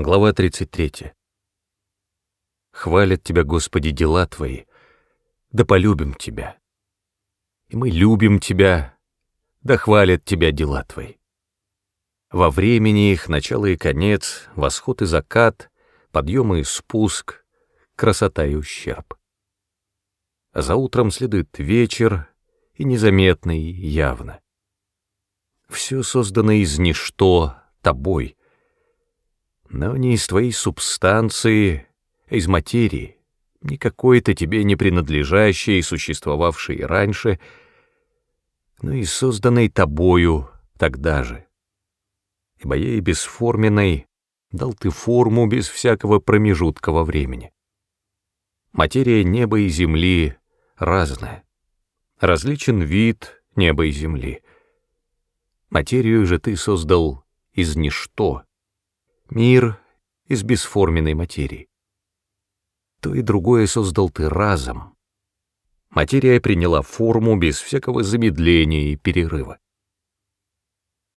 Глава 33. Хвалят Тебя, Господи, дела Твои, да полюбим Тебя. И мы любим Тебя, да хвалят Тебя дела Твои. Во времени их начало и конец, восход и закат, подъем и спуск, красота и ущерб. За утром следует вечер, и незаметно, и явно. Все создано из ничто, тобой, но не из твоей субстанции, а из материи, не какой-то тебе не принадлежащей, существовавшей раньше, но и созданной тобою тогда же. Ибо ей бесформенной дал ты форму без всякого промежутка во времени. Материя неба и земли разная. Различен вид неба и земли. Материю же ты создал из ничто, мир из бесформенной материи. То и другое создал ты разом. Материя приняла форму без всякого замедления и перерыва.